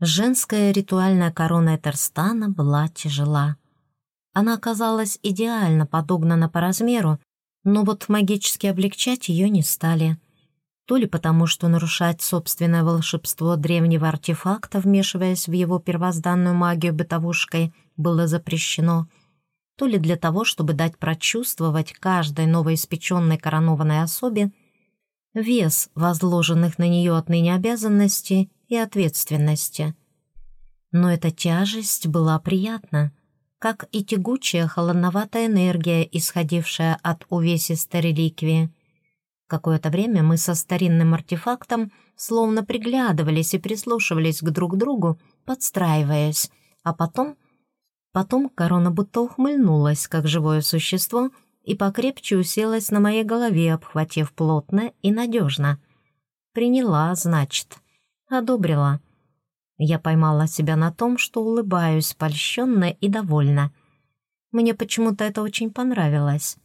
Женская ритуальная корона Этерстана была тяжела. Она оказалась идеально подогнана по размеру, но вот магически облегчать ее не стали. То ли потому, что нарушать собственное волшебство древнего артефакта, вмешиваясь в его первозданную магию бытовушкой, было запрещено, то ли для того, чтобы дать прочувствовать каждой новоиспеченной коронованной особе вес возложенных на нее отныне обязанностей и ответственности. Но эта тяжесть была приятна, как и тягучая холодноватая энергия, исходившая от увесистой реликвии. Какое-то время мы со старинным артефактом словно приглядывались и прислушивались к друг другу, подстраиваясь, а потом... Потом корона будто ухмыльнулась, как живое существо, и покрепче уселась на моей голове, обхватив плотно и надежно. Приняла, значит одобрила. Я поймала себя на том, что улыбаюсь, польщенная и довольна. Мне почему-то это очень понравилось.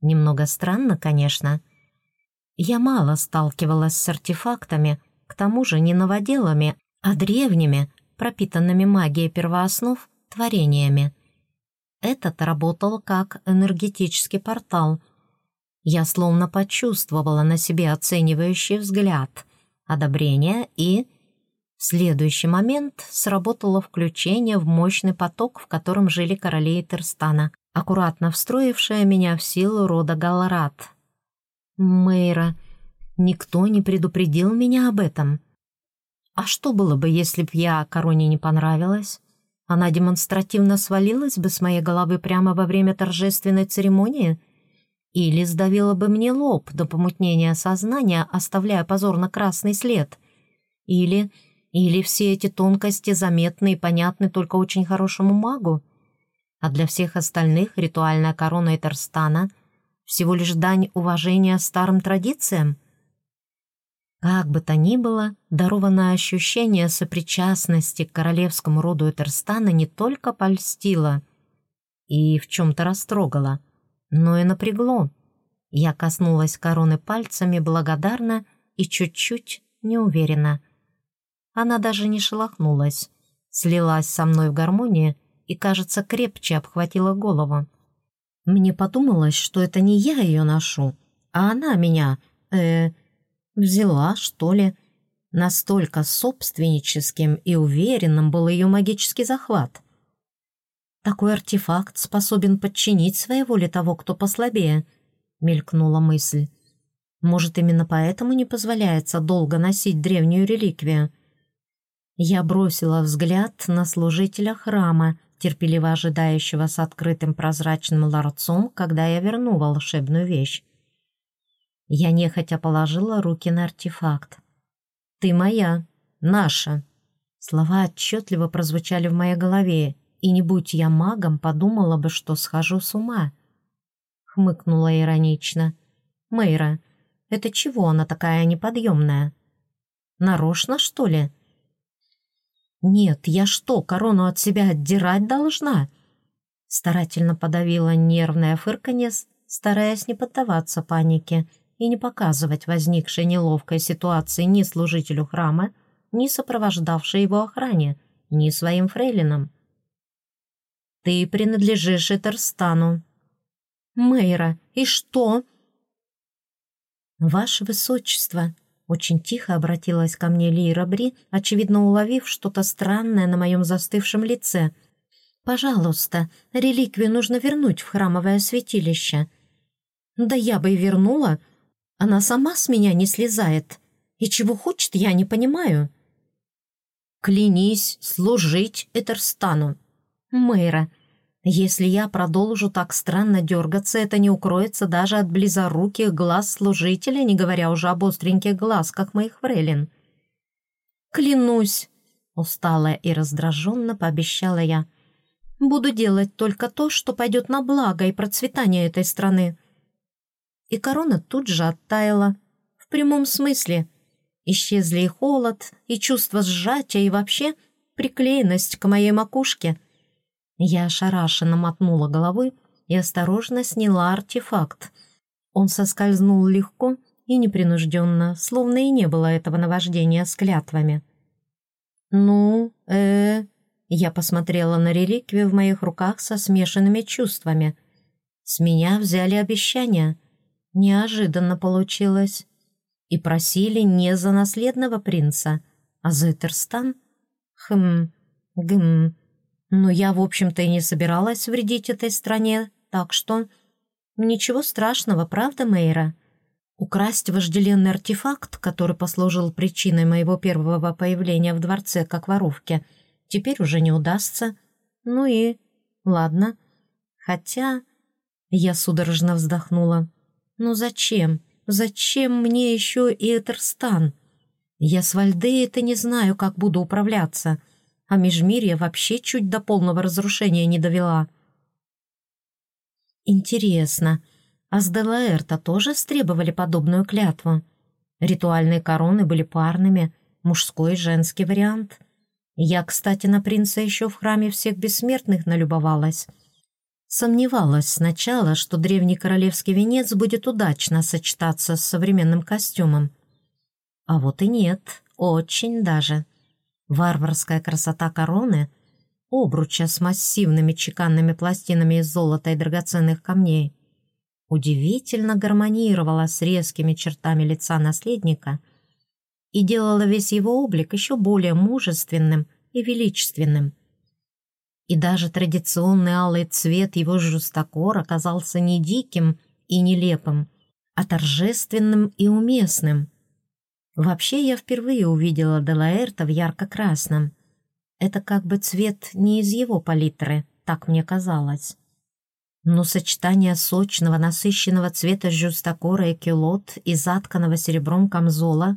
Немного странно, конечно. Я мало сталкивалась с артефактами, к тому же не новоделами, а древними, пропитанными магией первооснов, творениями. Этот работал как энергетический портал. Я словно почувствовала на себе оценивающий взгляд — одобрение и... В следующий момент сработало включение в мощный поток, в котором жили короли Этерстана, аккуратно встроившая меня в силу рода Галарат. Мэйра, никто не предупредил меня об этом. А что было бы, если б я короне не понравилась? Она демонстративно свалилась бы с моей головы прямо во время торжественной церемонии — или сдавила бы мне лоб до помутнения сознания, оставляя позорно-красный след. Или... Или все эти тонкости заметны и понятны только очень хорошему магу. А для всех остальных ритуальная корона Этерстана — всего лишь дань уважения старым традициям. Как бы то ни было, дарованное ощущение сопричастности к королевскому роду Этерстана не только польстило и в чем-то растрогало — но и напрягло. Я коснулась короны пальцами благодарно и чуть-чуть неуверенно. Она даже не шелохнулась, слилась со мной в гармонии и, кажется, крепче обхватила голову. Мне подумалось, что это не я ее ношу, а она меня, э, взяла, что ли. Настолько собственническим и уверенным был ее магический захват. Такой артефакт способен подчинить своей воле того, кто послабее, мелькнула мысль. Может, именно поэтому не позволяется долго носить древнюю реликвию? Я бросила взгляд на служителя храма, терпеливо ожидающего с открытым прозрачным ларцом, когда я верну волшебную вещь. Я нехотя положила руки на артефакт. «Ты моя, наша!» Слова отчетливо прозвучали в моей голове, и не будь я магом, подумала бы, что схожу с ума. Хмыкнула иронично. «Мэйра, это чего она такая неподъемная? Нарочно, что ли?» «Нет, я что, корону от себя отдирать должна?» Старательно подавила нервное фырканье, стараясь не поддаваться панике и не показывать возникшей неловкой ситуации ни служителю храма, ни сопровождавшей его охране, ни своим фрейлинам. Ты принадлежишь Этерстану». «Мэйра, и что?» «Ваше Высочество», — очень тихо обратилась ко мне Лира Бри, очевидно уловив что-то странное на моем застывшем лице. «Пожалуйста, реликвию нужно вернуть в храмовое святилище». «Да я бы и вернула. Она сама с меня не слезает. И чего хочет, я не понимаю». «Клянись служить Этерстану», Мэйра, если я продолжу так странно дергаться, это не укроется даже от близоруких глаз служителя, не говоря уже об остреньких глазках моих фрейлин. «Клянусь!» — устала и раздраженно пообещала я. «Буду делать только то, что пойдет на благо и процветание этой страны». И корона тут же оттаяла. В прямом смысле. Исчезли и холод, и чувство сжатия, и вообще приклеенность к моей макушке — я ошарашенно мотнула головой и осторожно сняла артефакт. Он соскользнул легко и непринужденно, словно и не было этого наваждения с клятвами. «Ну, э, Я посмотрела на реликвию в моих руках со смешанными чувствами. С меня взяли обещание. Неожиданно получилось. И просили не за наследного принца, а за Этерстан. Хм, гм. Но я, в общем-то, и не собиралась вредить этой стране, так что... Ничего страшного, правда, Мейра?» Украсть вожделенный артефакт, который послужил причиной моего первого появления в дворце как воровки, теперь уже не удастся. Ну и... ладно. Хотя... Я судорожно вздохнула. «Ну зачем? Зачем мне еще и Этерстан? Я с Вальдеей-то не знаю, как буду управляться, а Межмирье вообще чуть до полного разрушения не довела». «Интересно, а с Делаэрта тоже стребовали подобную клятву? Ритуальные короны были парными, мужской и женский вариант. Я, кстати, на принца еще в храме всех бессмертных налюбовалась. Сомневалась сначала, что древний королевский венец будет удачно сочетаться с современным костюмом. А вот и нет, очень даже. Варварская красота короны, обруча с массивными чеканными пластинами из золота и драгоценных камней, удивительно гармонировала с резкими чертами лица наследника и делала весь его облик еще более мужественным и величественным. И даже традиционный алый цвет его жестокор оказался не диким и нелепым, а торжественным и уместным. Вообще я впервые увидела Делаэрта в ярко-красном. Это как бы цвет не из его палитры, так мне казалось но сочетание сочного, насыщенного цвета жюстакора и килот и затканного серебром камзола,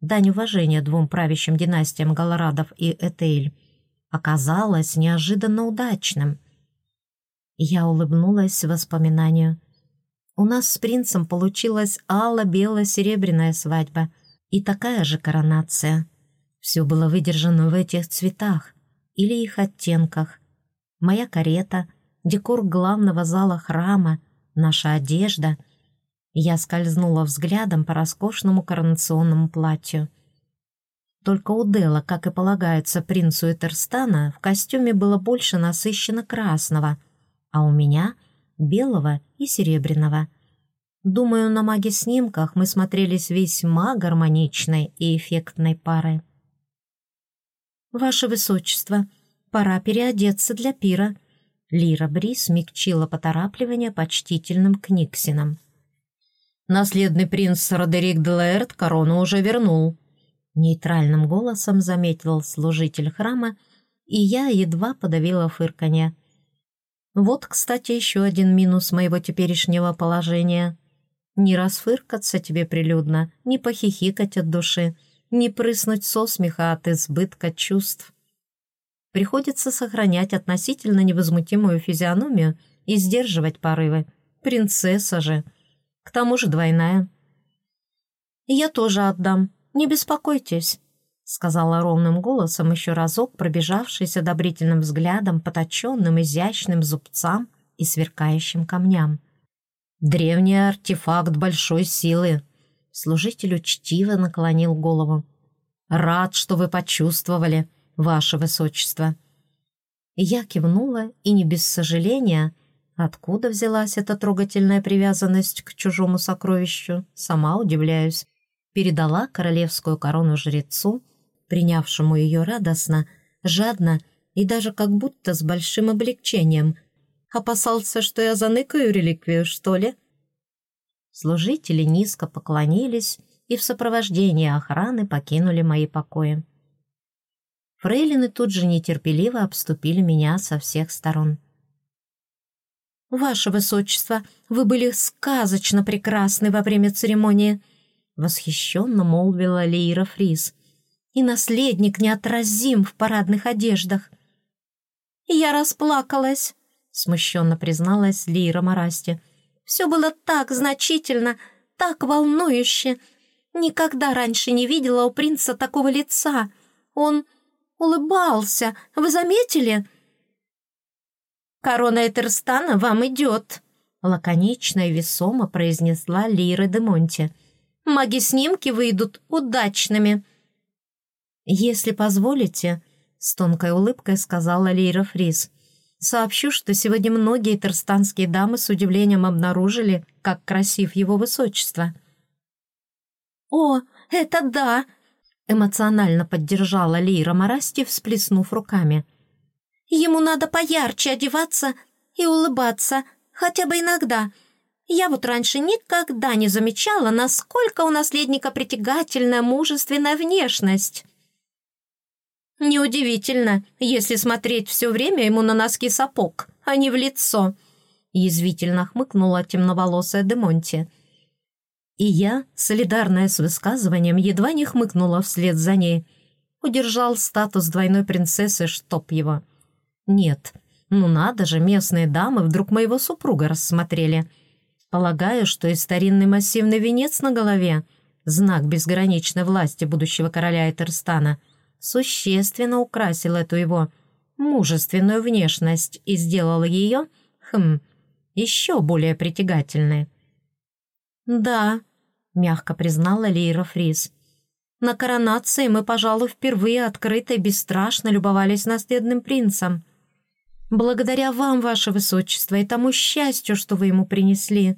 дань уважения двум правящим династиям Галарадов и Этейль, оказалось неожиданно удачным. Я улыбнулась воспоминанию. У нас с принцем получилась алло-бело-серебряная свадьба и такая же коронация. Все было выдержано в этих цветах или их оттенках. Моя карета — декор главного зала храма, наша одежда. Я скользнула взглядом по роскошному коронационному платью. Только у Дела, как и полагается принцу Этерстана, в костюме было больше насыщенно красного, а у меня — белого и серебряного. Думаю, на маге-снимках мы смотрелись весьма гармоничной и эффектной парой. «Ваше Высочество, пора переодеться для пира», Лира Бри смягчила поторапливание почтительным книгсином. «Наследный принц Родерик Делаэрт корону уже вернул», — нейтральным голосом заметил служитель храма, и я едва подавила фырканье. «Вот, кстати, еще один минус моего теперешнего положения. Не расфыркаться тебе прилюдно, не похихикать от души, не прыснуть со смеха от избытка чувств приходится сохранять относительно невозмутимую физиономию и сдерживать порывы. Принцесса же. К тому же двойная. «Я тоже отдам, не беспокойтесь», — сказала ровным голосом еще разок, пробежавшись одобрительным взглядом по точенным, изящным зубцам и сверкающим камням. «Древний артефакт большой силы», — служитель учтиво наклонил голову. «Рад, что вы почувствовали ваше высочество». Я кивнула и не без сожаления, откуда взялась эта трогательная привязанность к чужому сокровищу, сама удивляюсь, передала королевскую корону жрецу, принявшему ее радостно, жадно и даже как будто с большим облегчением. Опасался, что я заныкаю реликвию, что ли? Служители низко поклонились и в сопровождении охраны покинули мои покои. Фрейлины тут же нетерпеливо обступили меня со всех сторон. «Ваше Высочество, вы были сказочно прекрасны во время церемонии!» Восхищенно молвила Лейра Фрис. «И наследник неотразим в парадных одеждах!» «Я расплакалась!» Смущенно призналась Лейра Марасти. «Все было так значительно, так волнующе! Никогда раньше не видела у принца такого лица! Он улыбался. Вы заметили?» «Корона Этерстана вам идет», — лаконично и весомо произнесла Лира де Монти. «Маги-снимки выйдут удачными». «Если позволите», — с тонкой улыбкой сказала Лейра Фрис, «сообщу, что сегодня многие терстанские дамы с удивлением обнаружили, как красив его высочество». «О, это да!» — эмоционально поддержала Лейра Марасти, всплеснув руками. «Ему надо поярче одеваться и улыбаться, хотя бы иногда. Я вот раньше никогда не замечала, насколько у наследника притягательная мужественная внешность». «Неудивительно, если смотреть все время ему на носки сапог, а не в лицо», — язвительно хмыкнула темноволосая Демонти. И я, солидарная с высказыванием, едва не хмыкнула вслед за ней. Удержал статус двойной принцессы, чтоб его. Нет, ну надо же, местные дамы вдруг моего супруга рассмотрели. Полагаю, что и старинный массивный венец на голове, знак безграничной власти будущего короля Этерстана — существенно украсил эту его мужественную внешность и сделал ее, хм, еще более притягательной. «Да», — мягко признала Лейра Фрис, «на коронации мы, пожалуй, впервые открыто и бесстрашно любовались наследным принцем. Благодаря вам, ваше высочество, и тому счастью, что вы ему принесли».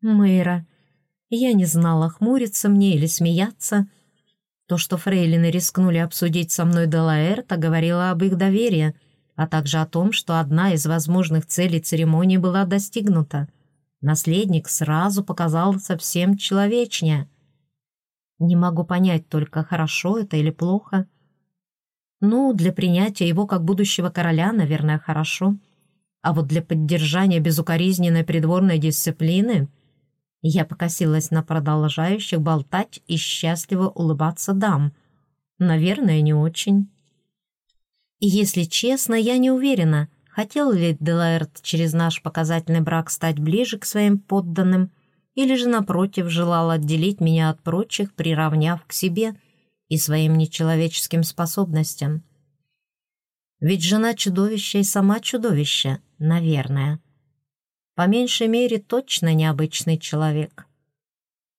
«Мэйра, я не знала, хмуриться мне или смеяться», — то, что фрейлины рискнули обсудить со мной Делаэрта, говорило об их доверии, а также о том, что одна из возможных целей церемонии была достигнута. Наследник сразу показал совсем человечнее. Не могу понять только, хорошо это или плохо. Ну, для принятия его как будущего короля, наверное, хорошо. А вот для поддержания безукоризненной придворной дисциплины я покосилась на продолжающих болтать и счастливо улыбаться дам. Наверное, не очень. И если честно, я не уверена, хотел ли Делаэрт через наш показательный брак стать ближе к своим подданным, или же, напротив, желал отделить меня от прочих, приравняв к себе и своим нечеловеческим способностям. Ведь жена чудовища и сама чудовище, наверное. По меньшей мере, точно необычный человек.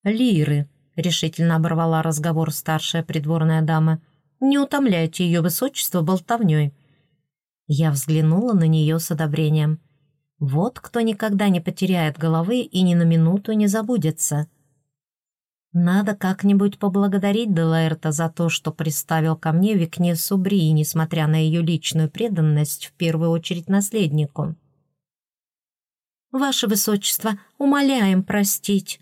«Лиры», — решительно оборвала разговор старшая придворная дама, «не утомляйте ее высочество болтовней». Я взглянула на нее с одобрением. Вот кто никогда не потеряет головы и ни на минуту не забудется. Надо как-нибудь поблагодарить Делаэрта за то, что приставил ко мне Викне Субри, несмотря на ее личную преданность, в первую очередь наследнику. «Ваше Высочество, умоляем простить!»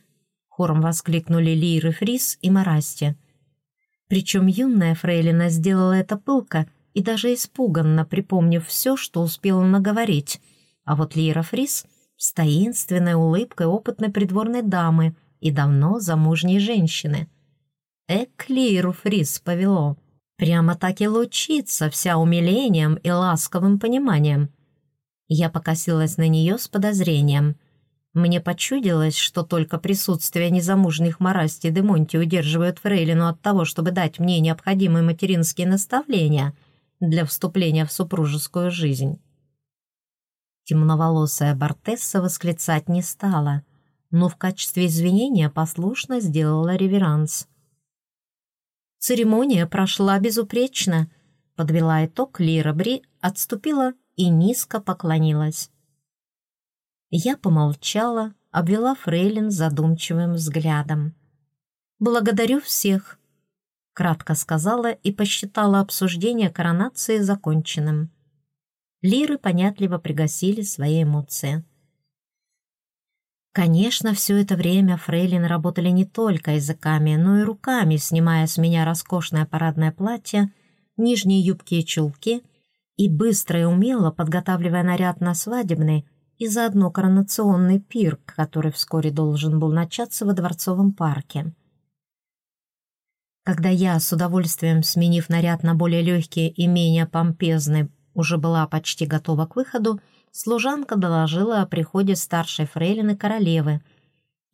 Хором воскликнули Лиры Фрис и Марасти. Причем юная фрейлина сделала это пылко и даже испуганно, припомнив все, что успела наговорить. А вот Лира Фрис с таинственной улыбкой опытной придворной дамы и давно замужней женщины. Эк Лиру Фрис повело. Прямо так и лучится вся умилением и ласковым пониманием. Я покосилась на нее с подозрением. Мне почудилось, что только присутствие незамужних Марасти и Демонти удерживают Фрейлину от того, чтобы дать мне необходимые материнские наставления для вступления в супружескую жизнь. Темноволосая Бартесса восклицать не стала, но в качестве извинения послушно сделала реверанс. Церемония прошла безупречно, подвела итог Лира Бри, отступила и низко поклонилась. Я помолчала, обвела Фрейлин задумчивым взглядом. «Благодарю всех», — кратко сказала и посчитала обсуждение коронации законченным. Лиры понятливо пригасили свои эмоции. Конечно, все это время фрейлин работали не только языками, но и руками, снимая с меня роскошное парадное платье, нижние юбки и чулки — и быстро и умело подготавливая наряд на свадебный и заодно коронационный пир, который вскоре должен был начаться во Дворцовом парке. Когда я, с удовольствием сменив наряд на более легкий и менее помпезный, уже была почти готова к выходу, служанка доложила о приходе старшей фрейлины королевы,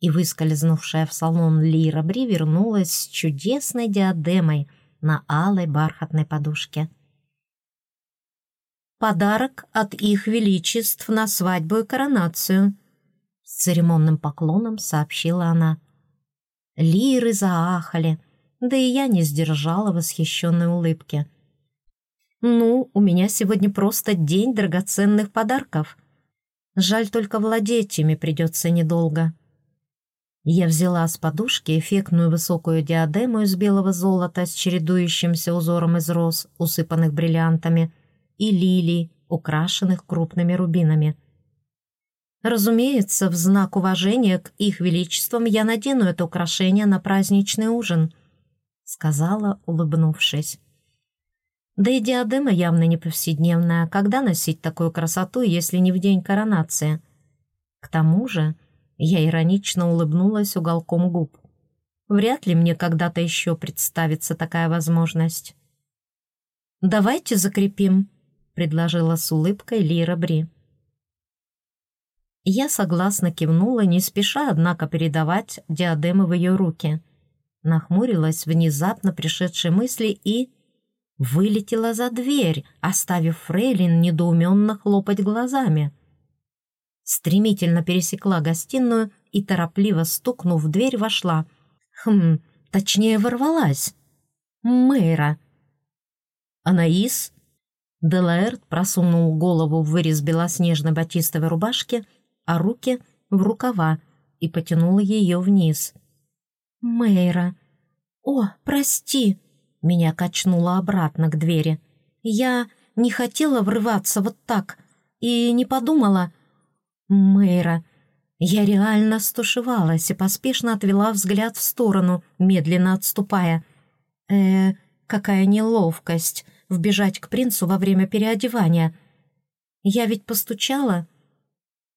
и, выскользнувшая в салон Лира Бри, вернулась с чудесной диадемой на алой бархатной подушке — подарок от их величеств на свадьбу и коронацию», — с церемонным поклоном сообщила она. Лиры заахали, да и я не сдержала восхищенной улыбки. «Ну, у меня сегодня просто день драгоценных подарков. Жаль, только владеть ими придется недолго». Я взяла с подушки эффектную высокую диадему из белого золота с чередующимся узором из роз, усыпанных бриллиантами, и лилий, украшенных крупными рубинами. Разумеется, в знак уважения к их величествам я надену это украшение на праздничный ужин, сказала, улыбнувшись. Да и диадема явно не повседневная. Когда носить такую красоту, если не в день коронации? К тому же я иронично улыбнулась уголком губ. Вряд ли мне когда-то еще представится такая возможность. «Давайте закрепим», — предложила с улыбкой Лира Бри. Я согласно кивнула, не спеша, однако, передавать диадемы в ее руки. Нахмурилась внезапно пришедшей мысли и... Вылетела за дверь, оставив Фрейлин недоуменно хлопать глазами. Стремительно пересекла гостиную и, торопливо стукнув в дверь, вошла. Хм, точнее, ворвалась. Мэйра. «Анаис?» Делаэрт просунул голову в вырез белоснежной батистовой рубашки а руки в рукава и потянула ее вниз. «Мэйра! О, прости!» Меня качнуло обратно к двери. «Я не хотела врываться вот так и не подумала...» «Мэйра!» Я реально стушевалась и поспешно отвела взгляд в сторону, медленно отступая. э какая неловкость вбежать к принцу во время переодевания. Я ведь постучала,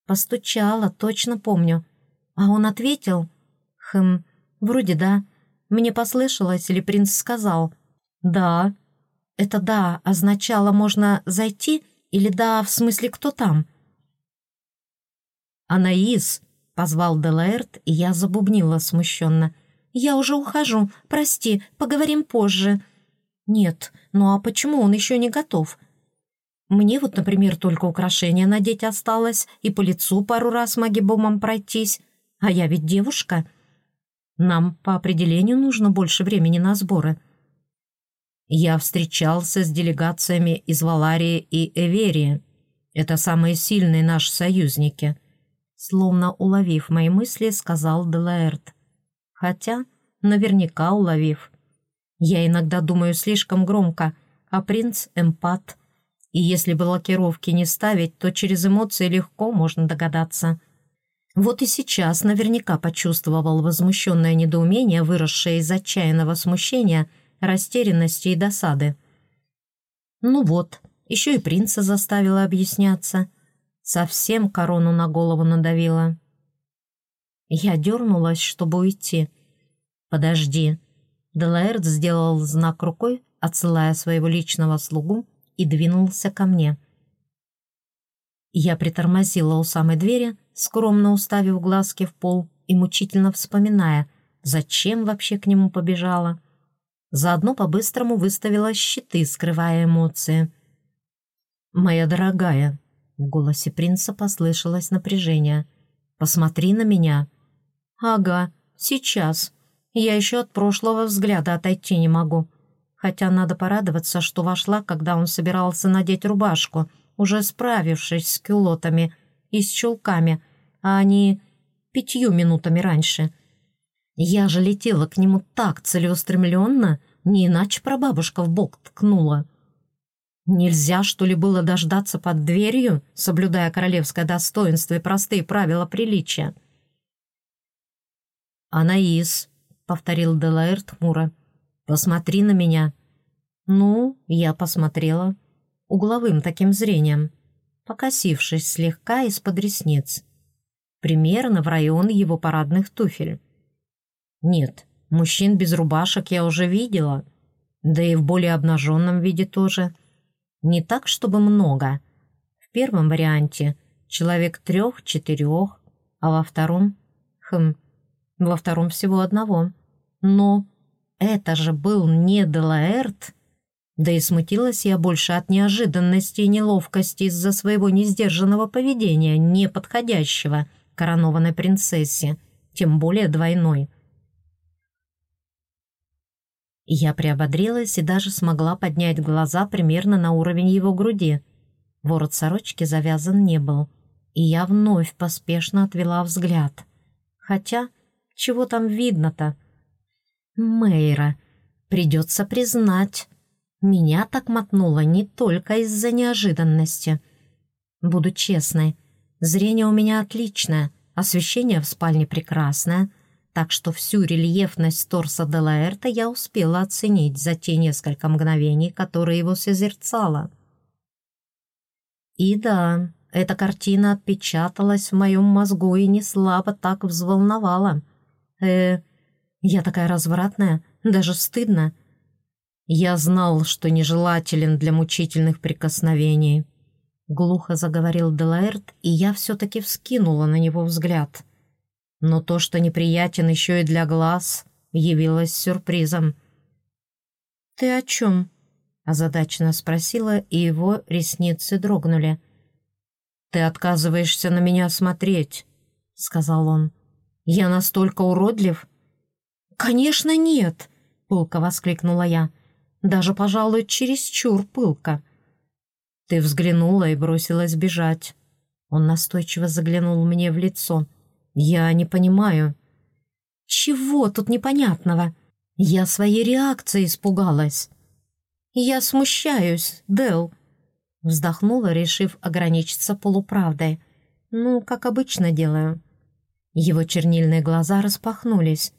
Постучала, точно помню. А он ответил? Хм, вроде да. Мне послышалось, или принц сказал? Да. Это «да» означало «можно зайти» или «да» в смысле «кто там»? «Анаис», — позвал Делаэрт, и я забубнила смущенно. «Я уже ухожу. Прости, поговорим позже». «Нет, ну а почему он еще не готов? Мне вот, например, только украшения надеть осталось и по лицу пару раз магибомом пройтись. А я ведь девушка. Нам по определению нужно больше времени на сборы. Я встречался с делегациями из Валарии и Эверии. Это самые сильные наши союзники. Словно уловив мои мысли, сказал Делаэрт. Хотя, наверняка уловив. Я иногда думаю слишком громко, а принц — эмпат — и если блокировки не ставить, то через эмоции легко можно догадаться. Вот и сейчас наверняка почувствовал возмущенное недоумение, выросшее из отчаянного смущения, растерянности и досады. Ну вот, еще и принца заставила объясняться. Совсем корону на голову надавила. Я дернулась, чтобы уйти. «Подожди». Делаэрт сделал знак рукой, отсылая своего личного слугу, и двинулся ко мне. Я притормозила у самой двери, скромно уставив глазки в пол и мучительно вспоминая, зачем вообще к нему побежала. Заодно по-быстрому выставила щиты, скрывая эмоции. «Моя дорогая», — в голосе принца послышалось напряжение, — «посмотри на меня». «Ага, сейчас. Я еще от прошлого взгляда отойти не могу хотя надо порадоваться, что вошла, когда он собирался надеть рубашку, уже справившись с кюлотами и с чулками, а не пятью минутами раньше. Я же летела к нему так целеустремленно, не иначе прабабушка в бок ткнула. Нельзя, что ли, было дождаться под дверью, соблюдая королевское достоинство и простые правила приличия? «Анаис», — повторил Делаэрт хмуро, — «Посмотри на меня». Ну, я посмотрела. Угловым таким зрением, покосившись слегка из-под ресниц. Примерно в район его парадных туфель. Нет, мужчин без рубашек я уже видела. Да и в более обнаженном виде тоже. Не так, чтобы много. В первом варианте человек трех-четырех, а во втором... Хм, во втором всего одного. Но это же был не Делаэрт. Да и смутилась я больше от неожиданности и неловкости из-за своего несдержанного поведения, неподходящего коронованной принцессе, тем более двойной. Я приободрилась и даже смогла поднять глаза примерно на уровень его груди. Ворот сорочки завязан не был, и я вновь поспешно отвела взгляд. Хотя, чего там видно-то? Мэйра, придется признать, меня так мотнуло не только из-за неожиданности. Буду честной, зрение у меня отличное, освещение в спальне прекрасное — так что всю рельефность торса Делаэрта я успела оценить за те несколько мгновений, которые его созерцала. И да, эта картина отпечаталась в моем мозгу и не слабо так взволновала. Э, я такая развратная, даже стыдно. Я знал, что нежелателен для мучительных прикосновений. Глухо заговорил Делаэрт, и я все-таки вскинула на него взгляд — но то, что неприятен еще и для глаз, явилось сюрпризом. «Ты о чем?» — озадаченно спросила, и его ресницы дрогнули. «Ты отказываешься на меня смотреть», — сказал он. «Я настолько уродлив?» «Конечно нет!» — пылко воскликнула я. «Даже, пожалуй, чересчур пылко». Ты взглянула и бросилась бежать. Он настойчиво заглянул мне в лицо. «Я не понимаю». «Чего тут непонятного? Я своей реакцией испугалась». «Я смущаюсь, Дэл», — вздохнула, решив ограничиться полуправдой. «Ну, как обычно делаю». Его чернильные глаза распахнулись.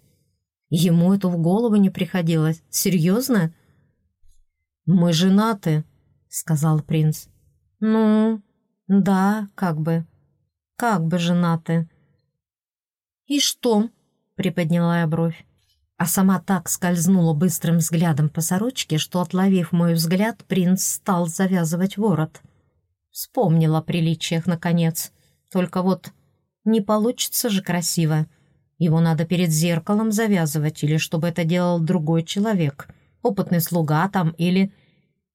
Ему это в голову не приходилось. Серьезно? «Мы женаты», — сказал принц. «Ну, да, как бы. Как бы женаты. «И что?» — приподняла я бровь. А сама так скользнула быстрым взглядом по сорочке, что, отловив мой взгляд, принц стал завязывать ворот. Вспомнила о приличиях, наконец. Только вот не получится же красиво. Его надо перед зеркалом завязывать, или чтобы это делал другой человек, опытный слуга там, или...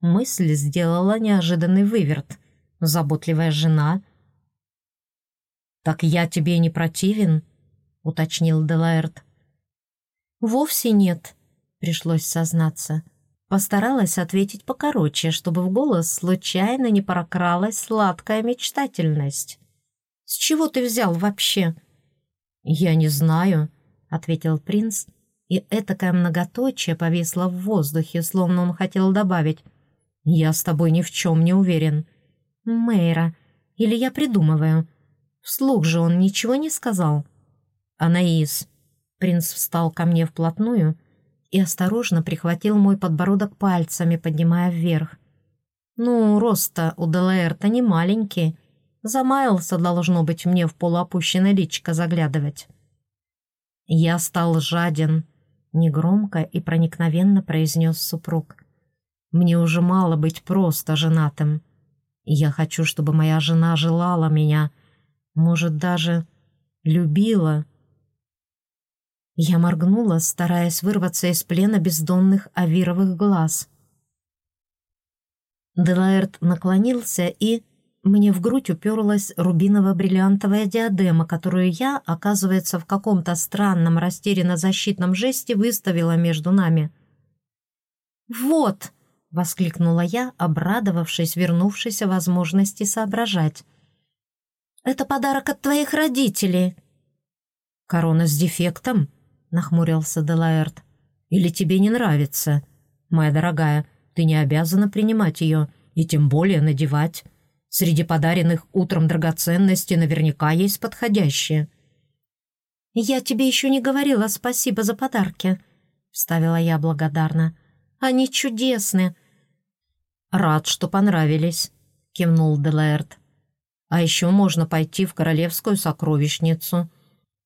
Мысль сделала неожиданный выверт. Заботливая жена. «Так я тебе не противен?» — уточнил Делаэрт. «Вовсе нет», — пришлось сознаться. Постаралась ответить покороче, чтобы в голос случайно не прокралась сладкая мечтательность. «С чего ты взял вообще?» «Я не знаю», — ответил принц, и этакое многоточие повисло в воздухе, словно он хотел добавить. «Я с тобой ни в чем не уверен». «Мэйра, или я придумываю?» Вслух же он ничего не сказал. «Анаис». Принц встал ко мне вплотную и осторожно прихватил мой подбородок пальцами, поднимая вверх. «Ну, роста у Делаэрта не маленький. Замаялся, должно быть, мне в полуопущенное личико заглядывать». «Я стал жаден», — негромко и проникновенно произнес супруг. «Мне уже мало быть просто женатым. Я хочу, чтобы моя жена желала меня, может, даже любила». Я моргнула, стараясь вырваться из плена бездонных авировых глаз. Делаэрт наклонился, и мне в грудь уперлась рубиново-бриллиантовая диадема, которую я, оказывается, в каком-то странном растерянно-защитном жесте выставила между нами. «Вот!» — воскликнула я, обрадовавшись вернувшейся возможности соображать. «Это подарок от твоих родителей!» «Корона с дефектом?» — нахмурился Делаэрт. «Или тебе не нравится? Моя дорогая, ты не обязана принимать ее, и тем более надевать. Среди подаренных утром драгоценностей наверняка есть подходящие». «Я тебе еще не говорила спасибо за подарки», — вставила я благодарно. «Они чудесны». «Рад, что понравились», — кивнул Делаэрт. «А еще можно пойти в королевскую сокровищницу».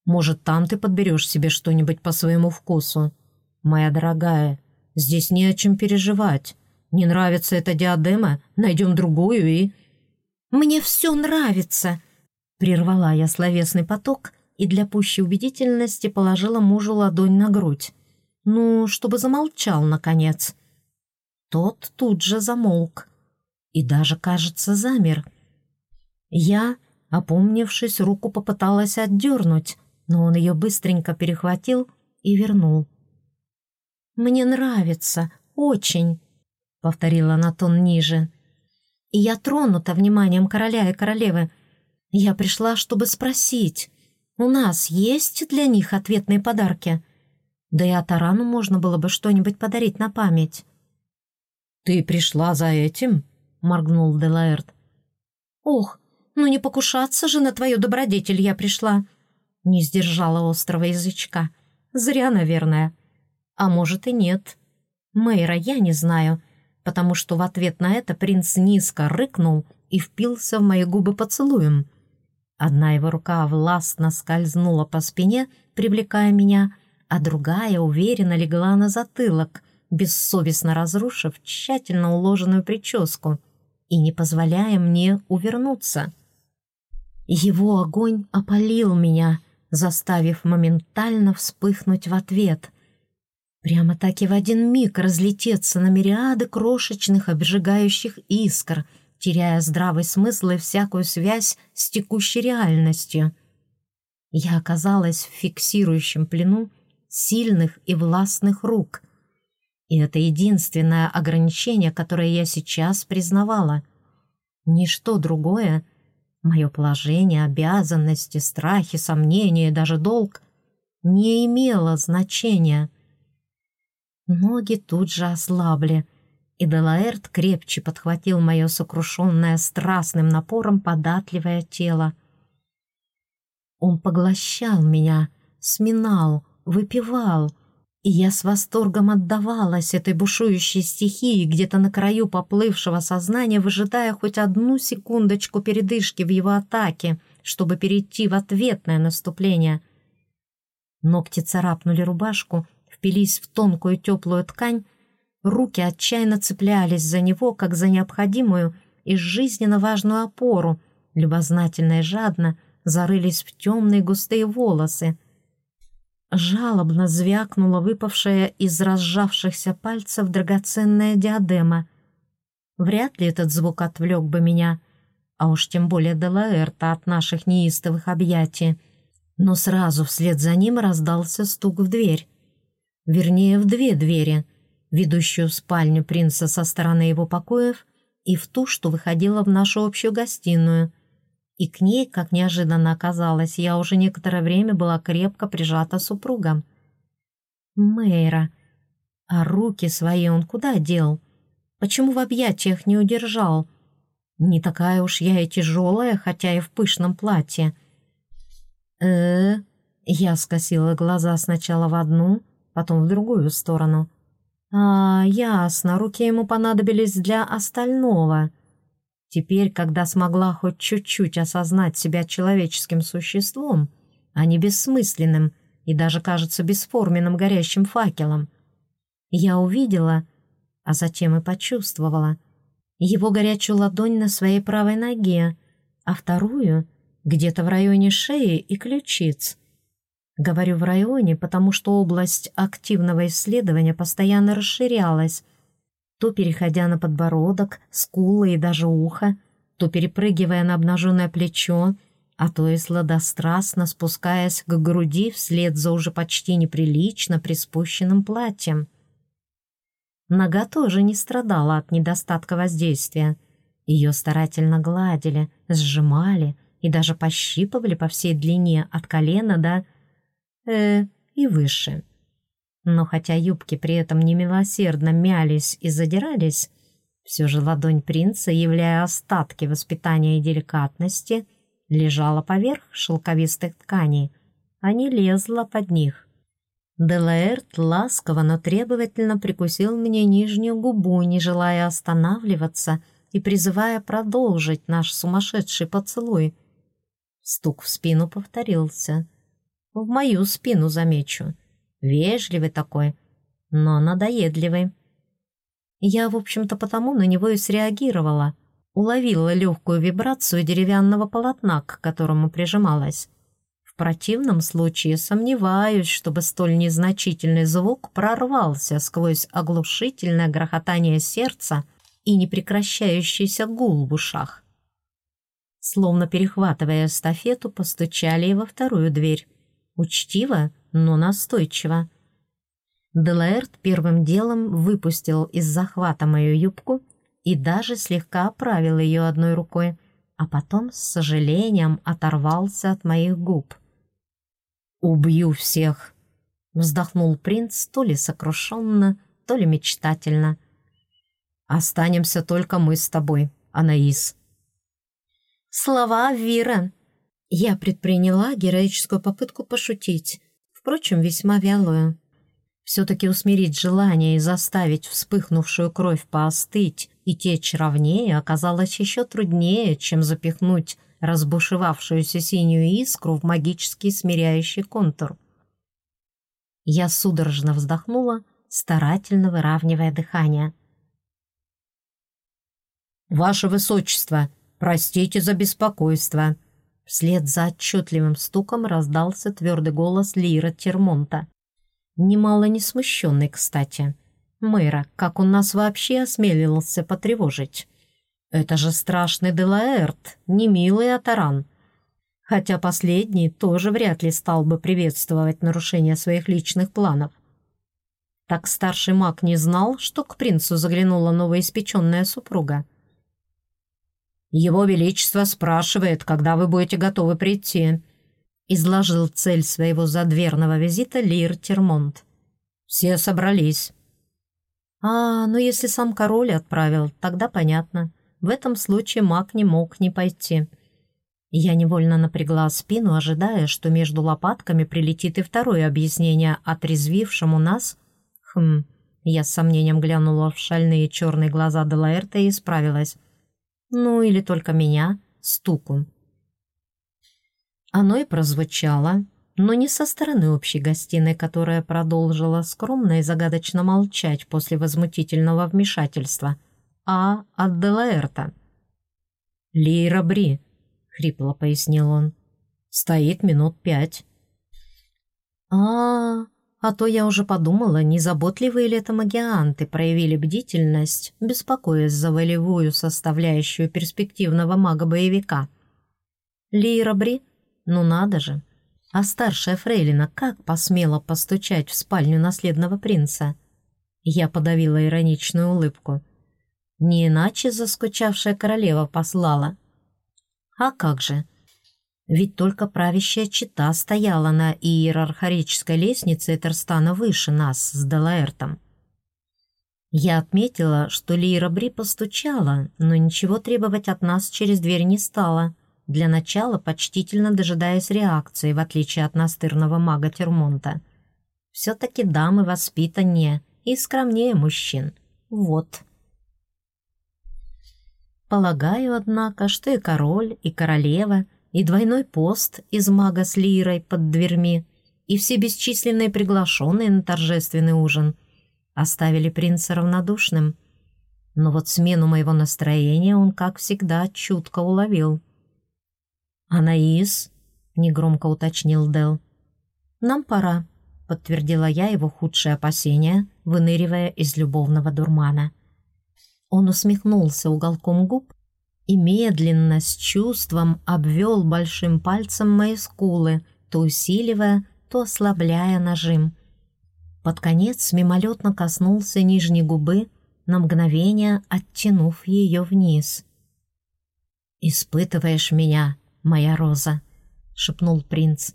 Может, там ты подберешь себе что-нибудь по своему вкусу. Моя дорогая, здесь не о чем переживать. Не нравится эта диадема, найдем другую и...» «Мне все нравится!» Прервала я словесный поток и для пущей убедительности положила мужу ладонь на грудь. Ну, чтобы замолчал, наконец. Тот тут же замолк и даже, кажется, замер. Я, опомнившись, руку попыталась отдернуть, но он ее быстренько перехватил и вернул. «Мне нравится, очень», — повторила на тон ниже. «И я тронута вниманием короля и королевы. Я пришла, чтобы спросить, у нас есть для них ответные подарки? Да и Атарану можно было бы что-нибудь подарить на память». «Ты пришла за этим?» — моргнул Делаэрт. «Ох, ну не покушаться же на твою добродетель я пришла!» Не сдержала острого язычка. «Зря, наверное. А может и нет. Мэйра я не знаю, потому что в ответ на это принц низко рыкнул и впился в мои губы поцелуем. Одна его рука властно скользнула по спине, привлекая меня, а другая уверенно легла на затылок, бессовестно разрушив тщательно уложенную прическу и не позволяя мне увернуться. Его огонь опалил меня, заставив моментально вспыхнуть в ответ. Прямо-таки в один миг разлететься на мириады крошечных обжигающих искр, теряя здравый смысл и всякую связь с текущей реальностью. Я оказалась в фиксирующем плену сильных и властных рук. И это единственное ограничение, которое я сейчас признавала. Ничто другое — Мое положение, обязанности, страхи, сомнения и даже долг не имело значения. Ноги тут же ослабли, и Делаэрт крепче подхватил мое сокрушенное страстным напором податливое тело. Он поглощал меня, сминал, выпивал — и я с восторгом отдавалась этой бушующей стихии где-то на краю поплывшего сознания, выжидая хоть одну секундочку передышки в его атаке, чтобы перейти в ответное наступление. Ногти царапнули рубашку, впились в тонкую теплую ткань, руки отчаянно цеплялись за него, как за необходимую и жизненно важную опору, любознательно и жадно зарылись в темные густые волосы — Жалобно звякнула выпавшая из разжавшихся пальцев драгоценная диадема. Вряд ли этот звук отвлек бы меня, а уж тем более Делаэрта от наших неистовых объятий. Но сразу вслед за ним раздался стук в дверь. Вернее, в две двери, ведущую в спальню принца со стороны его покоев и в ту, что выходила в нашу общую гостиную — и к ней, как неожиданно оказалось, я уже некоторое время была крепко прижата супругом. Мэйра. А руки свои он куда дел? Почему в объятиях не удержал? Не такая уж я и тяжелая, хотя и в пышном платье. э, -э Я скосила глаза сначала в одну, потом в другую сторону. «А, ясно, руки ему понадобились для остального». Теперь, когда смогла хоть чуть-чуть осознать себя человеческим существом, а не бессмысленным и даже, кажется, бесформенным горящим факелом, я увидела, а затем и почувствовала, его горячую ладонь на своей правой ноге, а вторую — где-то в районе шеи и ключиц. Говорю «в районе», потому что область активного исследования постоянно расширялась, то переходя на подбородок, скулы и даже ухо, то перепрыгивая на обнаженное плечо, а то и сладострастно спускаясь к груди вслед за уже почти неприлично приспущенным платьем. Нога тоже не страдала от недостатка воздействия. Ее старательно гладили, сжимали и даже пощипывали по всей длине от колена до... э и выше. Но хотя юбки при этом немилосердно мялись и задирались, все же ладонь принца, являя остатки воспитания и деликатности, лежала поверх шелковистых тканей, а не лезла под них. Делаэрт ласково, но требовательно прикусил мне нижнюю губу, не желая останавливаться и призывая продолжить наш сумасшедший поцелуй. Стук в спину повторился. В мою спину, замечу. Вежливый такой, но надоедливый. Я, в общем-то, потому на него и среагировала. Уловила легкую вибрацию деревянного полотна, к которому прижималась. В противном случае сомневаюсь, чтобы столь незначительный звук прорвался сквозь оглушительное грохотание сердца и непрекращающийся гул в ушах. Словно перехватывая эстафету, постучали и во вторую дверь. Учтиво, но настойчиво. Делаэрт первым делом выпустил из захвата мою юбку и даже слегка оправил ее одной рукой, а потом с сожалением оторвался от моих губ. «Убью всех!» — вздохнул принц то ли сокрушенно, то ли мечтательно. «Останемся только мы с тобой, Анаис». «Слова Вира!» Я предприняла героическую попытку пошутить, впрочем, весьма вялую. Все-таки усмирить желание и заставить вспыхнувшую кровь поостыть и течь ровнее оказалось еще труднее, чем запихнуть разбушевавшуюся синюю искру в магический смиряющий контур. Я судорожно вздохнула, старательно выравнивая дыхание. «Ваше Высочество, простите за беспокойство!» Вслед за отчетливым стуком раздался твердый голос Лира Термонта. Немало не смущенный, кстати. Мэра, как он нас вообще осмелился потревожить? Это же страшный Делаэрт, не милый Атаран. Хотя последний тоже вряд ли стал бы приветствовать нарушение своих личных планов. Так старший маг не знал, что к принцу заглянула новоиспеченная супруга. «Его Величество спрашивает, когда вы будете готовы прийти», изложил цель своего задверного визита Лир Термонт. «Все собрались». «А, ну если сам король отправил, тогда понятно. В этом случае маг не мог не пойти». Я невольно напрягла спину, ожидая, что между лопатками прилетит и второе объяснение отрезвившему нас. Хм, я с сомнением глянула в шальные черные глаза Делаэрта и исправилась. Ну или только меня, стуку. Оно и прозвучало, но не со стороны общей гостиной, которая продолжила скромно и загадочно молчать после возмутительного вмешательства, а от Делаэрта. «Лейра Бри», — хрипло пояснил он, — «стоит минут пять». А, -а, то я уже подумала, не заботливые ли это магианты проявили бдительность, беспокоясь за волевую составляющую перспективного мага-боевика. Лейра Бри ну надо же. А старшая фрейлина как посмела постучать в спальню наследного принца? Я подавила ироничную улыбку. Не иначе заскучавшая королева послала. А как же? Ведь только правящая чита стояла на иерархической лестнице Этерстана выше нас с Делаэртом. Я отметила, что Лира Бри постучала, но ничего требовать от нас через дверь не стала — для начала почтительно дожидаясь реакции, в отличие от настырного мага Термонта. Все-таки дамы воспитаннее и скромнее мужчин. Вот. Полагаю, однако, что и король, и королева, и двойной пост из мага с лирой под дверьми, и все бесчисленные приглашенные на торжественный ужин оставили принца равнодушным. Но вот смену моего настроения он, как всегда, чутко уловил — «Анаис?» — негромко уточнил Дел. «Нам пора», — подтвердила я его худшие опасения, выныривая из любовного дурмана. Он усмехнулся уголком губ и медленно, с чувством обвел большим пальцем мои скулы, то усиливая, то ослабляя нажим. Под конец мимолетно коснулся нижней губы, на мгновение оттянув ее вниз. «Испытываешь меня?» моя роза», — шепнул принц.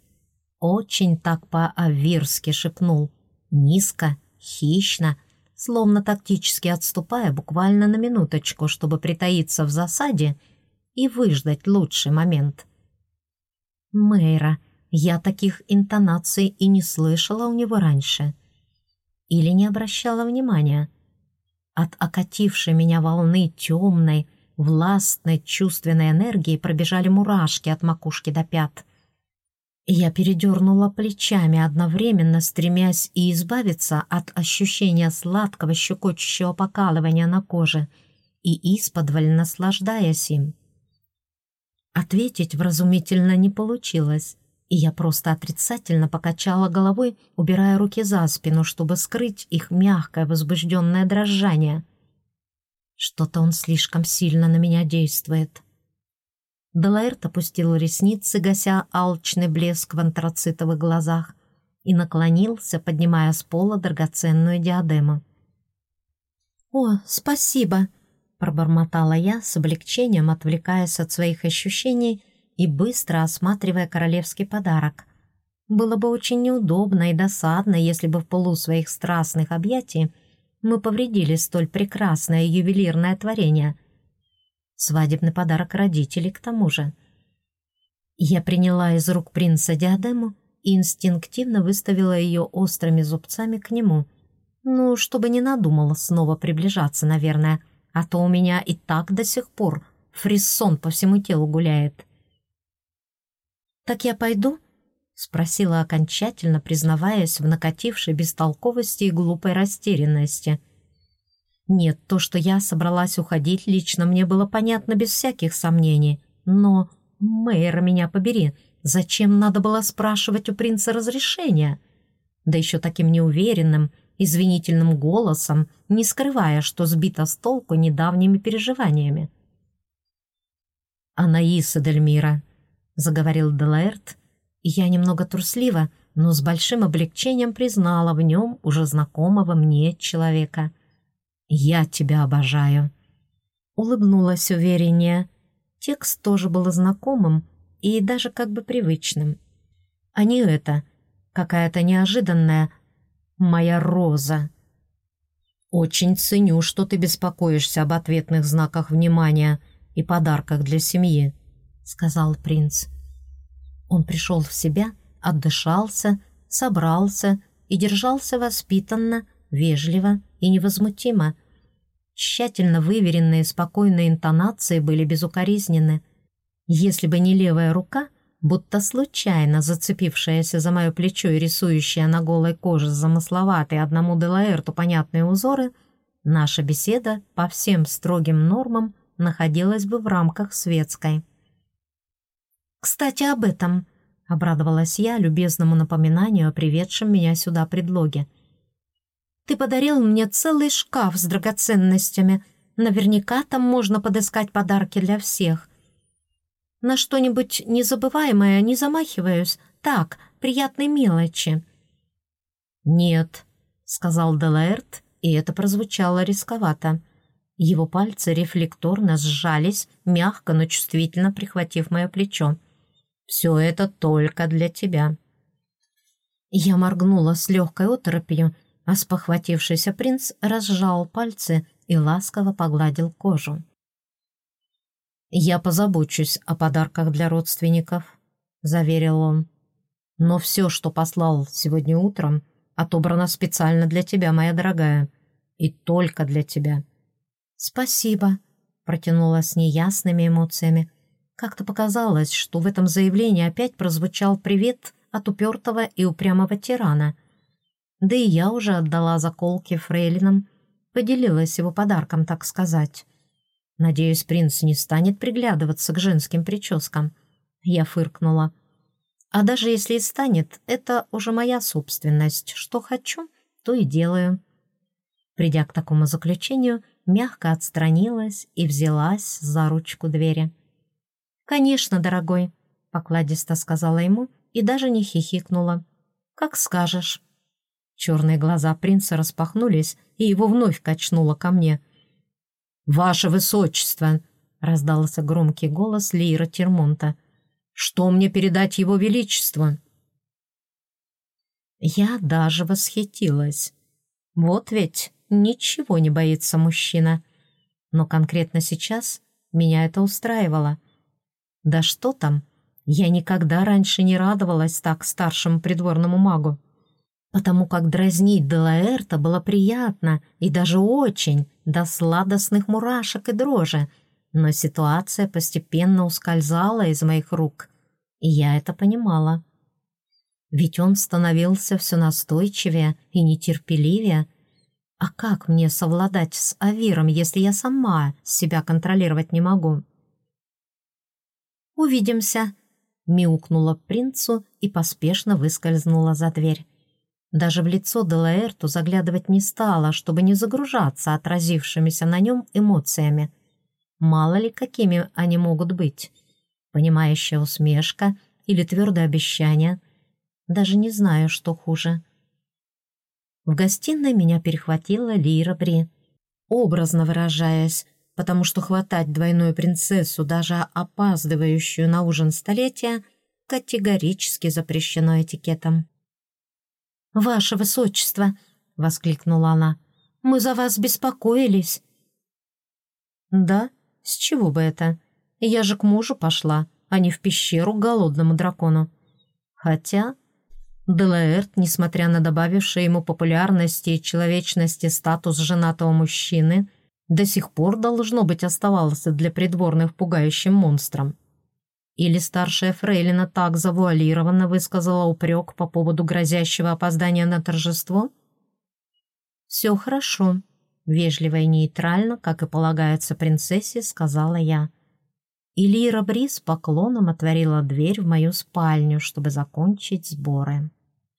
Очень так по-авирски шепнул. Низко, хищно, словно тактически отступая буквально на минуточку, чтобы притаиться в засаде и выждать лучший момент. Мэйра, я таких интонаций и не слышала у него раньше. Или не обращала внимания. От окатившей меня волны темной, властной чувственной энергии пробежали мурашки от макушки до пят. Я передернула плечами, одновременно стремясь и избавиться от ощущения сладкого щекочущего покалывания на коже и исподволь наслаждаясь им. Ответить вразумительно не получилось, и я просто отрицательно покачала головой, убирая руки за спину, чтобы скрыть их мягкое возбужденное дрожание — что-то он слишком сильно на меня действует. Делаэрт опустил ресницы, гася алчный блеск в антрацитовых глазах, и наклонился, поднимая с пола драгоценную диадему. «О, спасибо!» — пробормотала я с облегчением, отвлекаясь от своих ощущений и быстро осматривая королевский подарок. Было бы очень неудобно и досадно, если бы в полу своих страстных объятий мы повредили столь прекрасное ювелирное творение. Свадебный подарок родителей к тому же. Я приняла из рук принца диадему и инстинктивно выставила ее острыми зубцами к нему. Ну, чтобы не надумала снова приближаться, наверное, а то у меня и так до сих пор фриссон по всему телу гуляет. «Так я пойду?» Спросила окончательно, признаваясь в накатившей бестолковости и глупой растерянности. Нет, то, что я собралась уходить, лично мне было понятно без всяких сомнений. Но, мэйр, меня побери, зачем надо было спрашивать у принца разрешения? Да еще таким неуверенным, извинительным голосом, не скрывая, что сбита с толку недавними переживаниями. «Анаиса Дельмира», — заговорил Делаэрт, я немного трусливо, но с большим облегчением признала в нем уже знакомого мне человека. «Я тебя обожаю!» Улыбнулась увереннее. Текст тоже был знакомым и даже как бы привычным. А не это, какая-то неожиданная «моя роза». «Очень ценю, что ты беспокоишься об ответных знаках внимания и подарках для семьи», — сказал принц. Он пришел в себя, отдышался, собрался и держался воспитанно, вежливо и невозмутимо. Тщательно выверенные спокойные интонации были безукоризнены. Если бы не левая рука, будто случайно зацепившаяся за мое плечо и рисующая на голой коже замысловатые одному Делаэрту понятные узоры, наша беседа по всем строгим нормам находилась бы в рамках светской. «Кстати, об этом», — обрадовалась я любезному напоминанию о приведшем меня сюда предлоге. «Ты подарил мне целый шкаф с драгоценностями. Наверняка там можно подыскать подарки для всех. На что-нибудь незабываемое не замахиваюсь. Так, приятной мелочи». «Нет», — сказал Делаэрт, и это прозвучало рисковато. Его пальцы рефлекторно сжались, мягко, но чувствительно прихватив мое плечо. Все это только для тебя». Я моргнула с легкой оторопью, а спохватившийся принц разжал пальцы и ласково погладил кожу. «Я позабочусь о подарках для родственников», — заверил он. «Но все, что послал сегодня утром, отобрано специально для тебя, моя дорогая, и только для тебя». «Спасибо», — протянула с неясными эмоциями, как-то показалось, что в этом заявлении опять прозвучал привет от упертого и упрямого тирана. Да и я уже отдала заколки фрейлинам, поделилась его подарком, так сказать. Надеюсь, принц не станет приглядываться к женским прическам. Я фыркнула. А даже если и станет, это уже моя собственность. Что хочу, то и делаю. Придя к такому заключению, мягко отстранилась и взялась за ручку двери. «Конечно, дорогой», — покладисто сказала ему и даже не хихикнула. «Как скажешь». Черные глаза принца распахнулись, и его вновь качнуло ко мне. «Ваше высочество!» — раздался громкий голос Лейра Термонта. «Что мне передать его величеству?» Я даже восхитилась. Вот ведь ничего не боится мужчина. Но конкретно сейчас меня это устраивало — да что там, я никогда раньше не радовалась так старшему придворному магу. Потому как дразнить Делаэрта было приятно и даже очень, до сладостных мурашек и дрожи, но ситуация постепенно ускользала из моих рук, и я это понимала. Ведь он становился все настойчивее и нетерпеливее. А как мне совладать с Авиром, если я сама себя контролировать не могу?» «Увидимся», — мяукнула принцу и поспешно выскользнула за дверь. Даже в лицо Делаэрту заглядывать не стала, чтобы не загружаться отразившимися на нем эмоциями. Мало ли, какими они могут быть. Понимающая усмешка или твердое обещание. Даже не знаю, что хуже. В гостиной меня перехватила Лира Бри. Образно выражаясь, потому что хватать двойную принцессу, даже опаздывающую на ужин столетия, категорически запрещено этикетом. «Ваше Высочество!» — воскликнула она. «Мы за вас беспокоились». «Да? С чего бы это? Я же к мужу пошла, а не в пещеру к голодному дракону. Хотя Делаэрт, несмотря на добавивший ему популярности и человечности статус женатого мужчины, до сих пор, должно быть, оставался для придворных пугающим монстром. Или старшая фрейлина так завуалированно высказала упрек по поводу грозящего опоздания на торжество? «Все хорошо», — вежливо и нейтрально, как и полагается принцессе, сказала я. И Лира Бри с поклоном отворила дверь в мою спальню, чтобы закончить сборы.